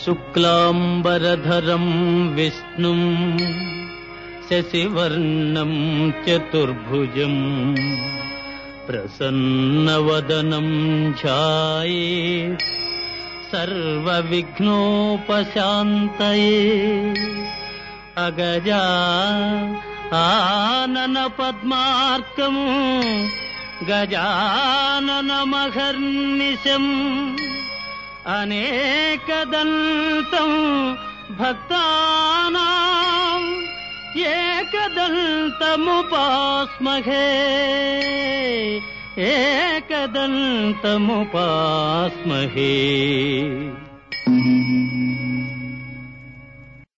शुक्लाम्बरधरम् विष्णुम् शशिवर्णम् चतुर्भुजम् प्रसन्नवदनम् ध्याये सर्वविघ्नोपशान्तये अगजा आननपद्मार्कम् गजाननमहर्निशम् अनेकदन्तम् भक्तानाम् एकदन्तमुपास्महे। एकदन्तमुपास्महे